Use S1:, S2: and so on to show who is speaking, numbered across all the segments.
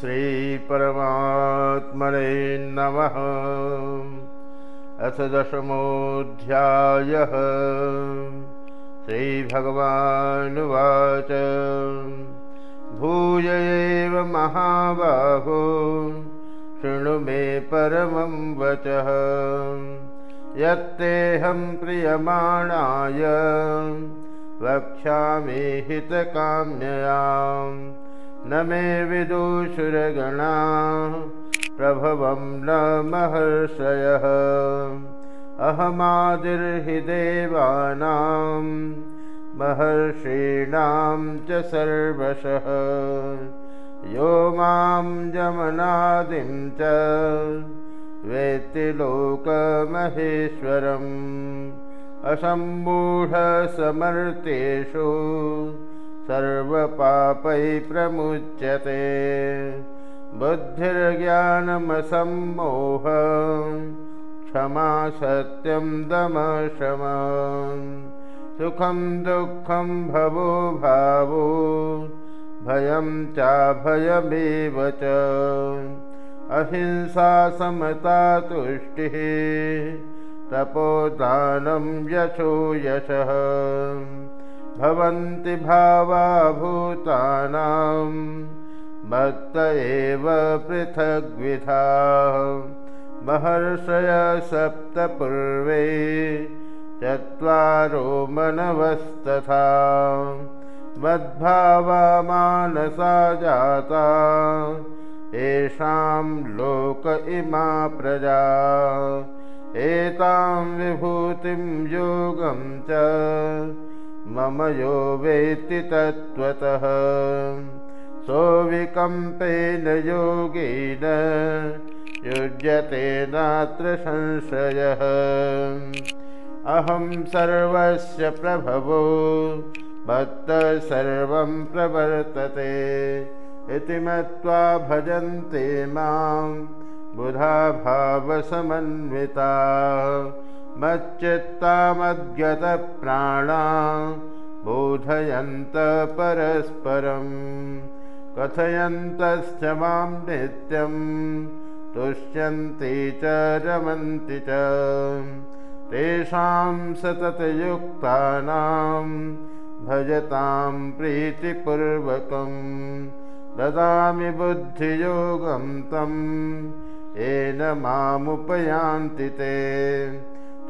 S1: श्रीपरमात्मने नमः। अथ दशमोऽध्यायः। श्रीभगवानुवाच। भूय एव महाबाहो शृणु मे परमं वचः। यत्तेऽहं प्रियमाणाय वक्ष्यामि हितकाम्ययाम् न मे विदुषुरगणा प्रभवं न महर्षयः। अहमादिर्हि देवानां महर्षीणां च सर्वशः। यो मां जमनादिं च वेत्ति लोकमहेश्वरम्। असम्मूढसमर्तेषु सर्वपापै प्रमुच्यते बुद्धिर्ज्ञानमसम्मोह क्षमा सत्यं दमशम। सुखं दुःखं भवो भावो भयं चाभयमेव च। अहिंसा समता तुष्टिः तपोदानं यशो यशः भवन्ति भावा भूतानां मत्त एव पृथग्विधा। महर्षय सप्तपूर्वे चत्वारो मनवस्तथा। मद्भावा मानसा जाता येषां लोक इमा प्रजा। एतां विभूतिं योगं च मम यो वेत्ति तत्त्वतः। सोऽविकम्पेन योगेन युज्यते नात्र संशयः। अहं सर्वस्य प्रभवो भक्त सर्वं प्रवर्तते। इति मत्वा भजन्ते मां बुधा भावसमन्विता मच्चित्तामद्गतप्राणा बोधयन्त परस्परम् कथयन्तश्च मां नित्यं तुष्यन्ति च रमन्ति च। तेषां सततयुक्तानां भजतां प्रीतिपूर्वकं ददामि बुद्धियोगं तं येन मामुपयान्ति ते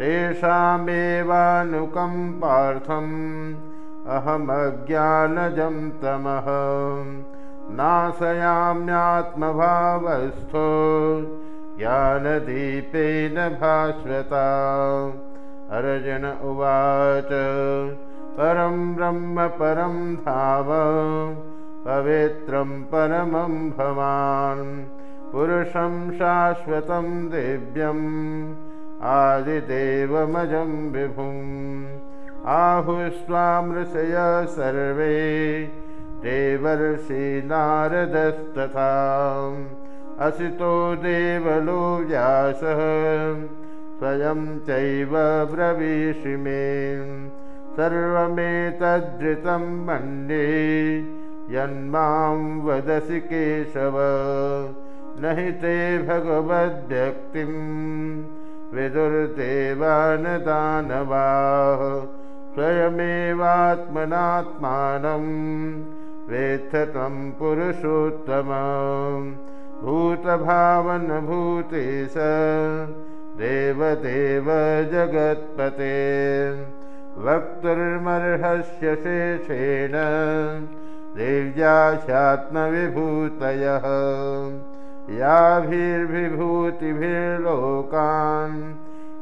S1: तेषामेवानुकम्पार्थम् अहमज्ञानजं तमः। नाशयाम्यात्मभावस्थो। ज्ञानदीपेन भास्वता। अर्जुन उवाच परं ब्रह्म परं धाव पवित्रं परमं भवान्। पुरुषं शाश्वतं दिव्यम् आदिदेवमजं विभुम् आहुस्वामृषय सर्वे देवर्षि नारदस्तथा। असितो देवलो व्यासः स्वयं चैव ब्रवीषि मे। सर्वमेतद्धृतं मन्ये यन्मां वदसि केशव। न हि ते भगवद्भक्तिम् विदुर्देवानदानवाः स्वयमेवात्मनात्मानं वेत्थ त्वं पुरुषोत्तम भूतभावनभूते स देवदेव जगत्पते। वक्तुर्मर्हस्य शेषेण देव्याशात्मविभूतयः याभिर्विभूतिभिर्लोकान्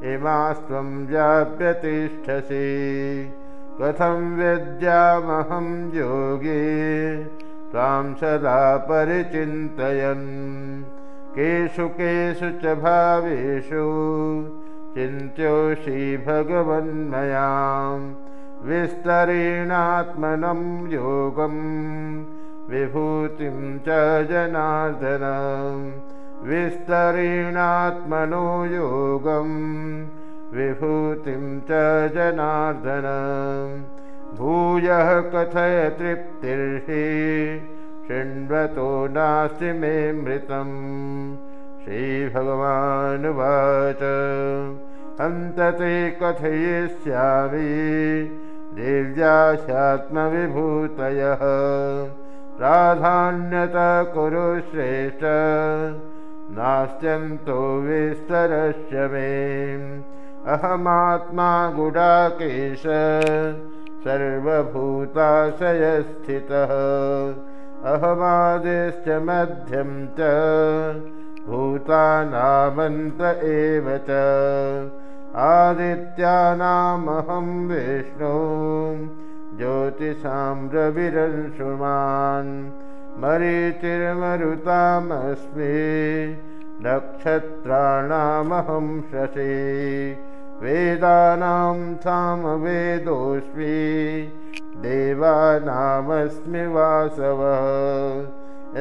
S1: इमास्त्वं व्याप्य तिष्ठसि कथं विद्यामहं योगी? त्वां सदा परिचिन्तयन्। केषु केषु च भावेषु चिन्त्योषि भगवन्मयां। विस्तरेणात्मनं योगम् विभूतिं च जनार्दन विस्तरेणात्मनो योगं विभूतिं च जनार्दन। भूयः कथय तृप्तिर्हि शृण्वतो नास्ति मे मृतम्। श्रीभगवानुवाच हन्तते कथयिष्यामि दिव्यास्यात्मविभूतयः प्राधान्यत कुरु श्रेष्ठ नास्त्यन्तो विस्तरस्य मे। अहमात्मा गुडाकेश। सर्वभूताशयस्थितः। अहमादिश्च मध्यं च। भूतानामन्त एव च। आदित्यानामहं विष्णु ज्योतिषां रविरंशुमान् मरीचिर्मरुतामस्मि नक्षत्राणामहं शशि वेदानां सामवेदोऽस्मि देवानामस्मि वासवः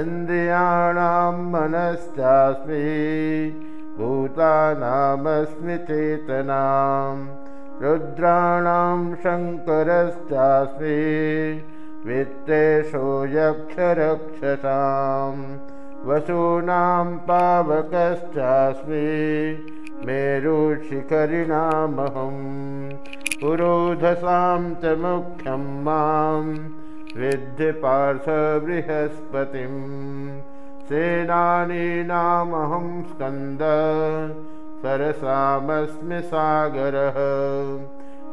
S1: इन्द्रियाणां मनश्चास्मि भूतानामस्मि चेतनाम् रुद्राणां शङ्करश्चास्मि वित्तेषो यक्षरक्षसां वसूनां पावकश्चास्मि मेरुशिखरिणामहं पुरोधसां च मुख्यं मां विद्यपार्थबृहस्पतिं सेनानीनामहं स्कन्द सरसामस्मि सागरः।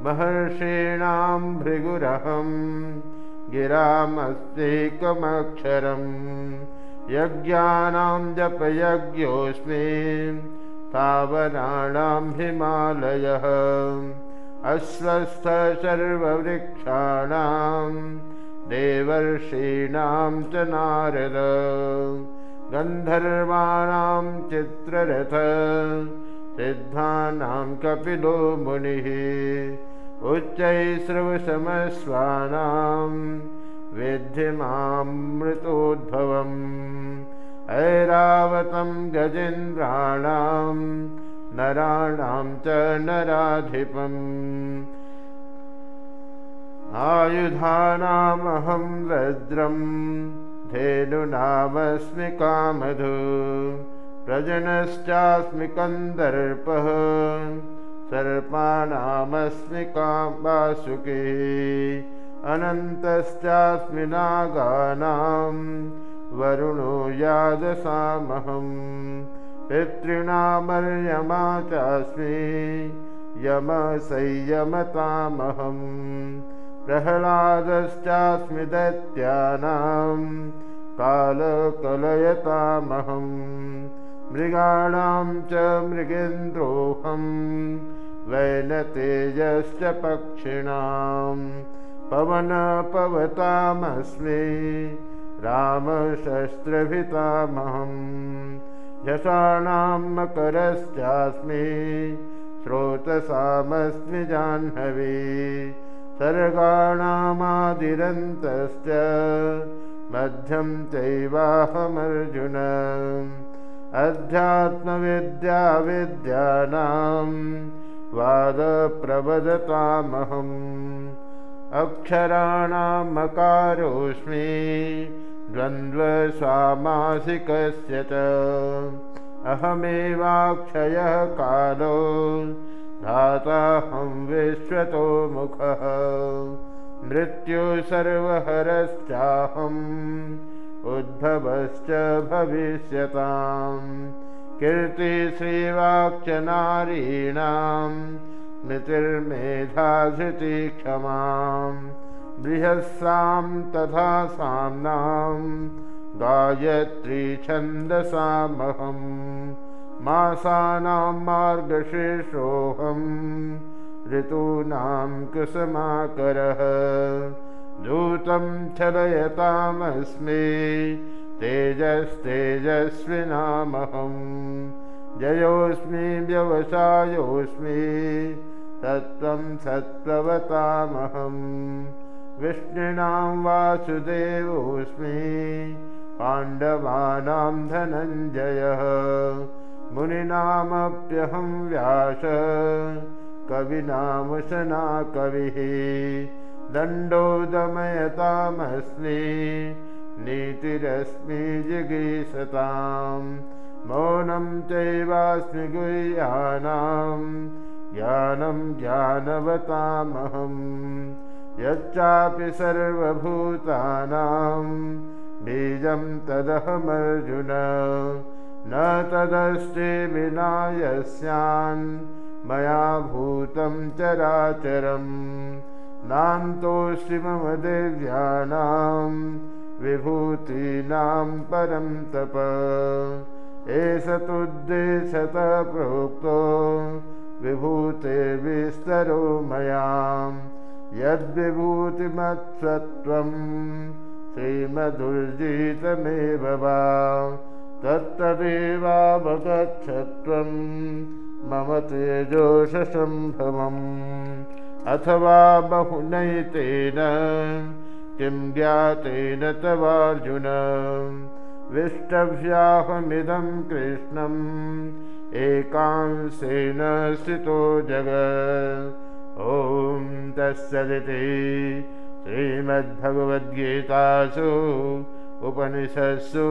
S1: महर्षीणां भृगुरहं गिरामस्त्येकमक्षरं यज्ञानां जपयज्ञोऽस्मि स्थावराणां हिमालयः। अश्वस्थ सर्ववृक्षाणां देवर्षीणां च नारद। गन्धर्वाणां चित्ररथ सिद्धानां कपिलो मुनिः उच्चैस्रवसमस्वानां विद्धिमामृतोद्भवम् ऐरावतं गजेन्द्राणां नराणां च नराधिपम्। आयुधानामहं वज्रं धेनुनामस्मि कामधु प्रजनश्चास्मि कन्दर्पः सर्पाणामस्मि काम्बासुकी अनन्तश्चास्मि नागानां। वरुणो यादसामहं पितॄणामर्यमा चास्मि यमसंयमतामहं। प्रह्लादश्चास्मि दैत्यानां। कालकलयतामहम् मृगाणां च मृगेन्द्रोऽहं वैनतेजश्च पक्षिणां पवनपवतामस्मि रामशस्त्रभितामहं यशाणां मकरश्चास्मि स्रोतसामस्मि जाह्नवी सर्गाणामादिरन्तश्च मध्यं चैवाहमर्जुन अध्यात्मविद्याविद्यानां वादप्रवदतामहम् अक्षराणामकारोऽस्मि द्वन्द्वसामासिकस्य च अहमेवाक्षयः कालो धाताहं विश्वतो मुखः मृत्यु सर्वहरश्चाहम् उद्भवश्च भविष्यताम् कीर्तिश्रीवाक्च नारीणां स्मृतिर्मेधाधृति क्षमां बृहस्सां तथा साम्नां गायत्री छन्दसामहं मासानां मार्गशीर्षोऽहं ऋतूनां कुसमाकरः दूतं छलयतामस्मि तेजस्तेजस्विनामहं। जयोऽस्मि व्यवसायोऽस्मि। सत्त्वं सत्त्ववतामहं। विष्णूनां वासुदेवोऽस्मि। पाण्डवानां धनञ्जयः। मुनिनामप्यहं व्यास। कविनामुशना कविः दण्डो दमयतामस्मि नीतिरस्मि जिगीषतां मौनं चैवास्मि गुह्यानां ज्ञानं ज्ञानवतामहं यच्चापि सर्वभूतानां बीजं तदहमर्जुन। न तदस्ति विना यस्यान् मया भूतं चराचरम् नान्तोऽस्ति मम दिव्यानां विभूतीनां परं तप। एष तुद्देशतः प्रोक्तो विभूतेर्विस्तरो मयां यद्विभूतिमत्सत्त्वं श्रीमदुर्जितमेव वा। तत्तदेवावगच्छत्वं मम तेजोषसम्भवम् अथवा बहुनैतेन किं ज्ञातेन तवार्जुन विष्टव्याहमिदं कृष्णम् एकांशेन स्थितो जग ॐ तत्सदिति श्रीमद्भगवद्गीतासु उपनिषत्सु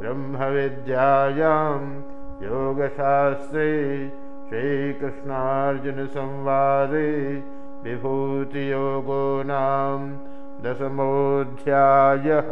S1: ब्रह्मविद्यायां योगशास्त्रे श्रीकृष्णार्जुनसंवादे विभूतियोगो नाम दशमोऽध्यायः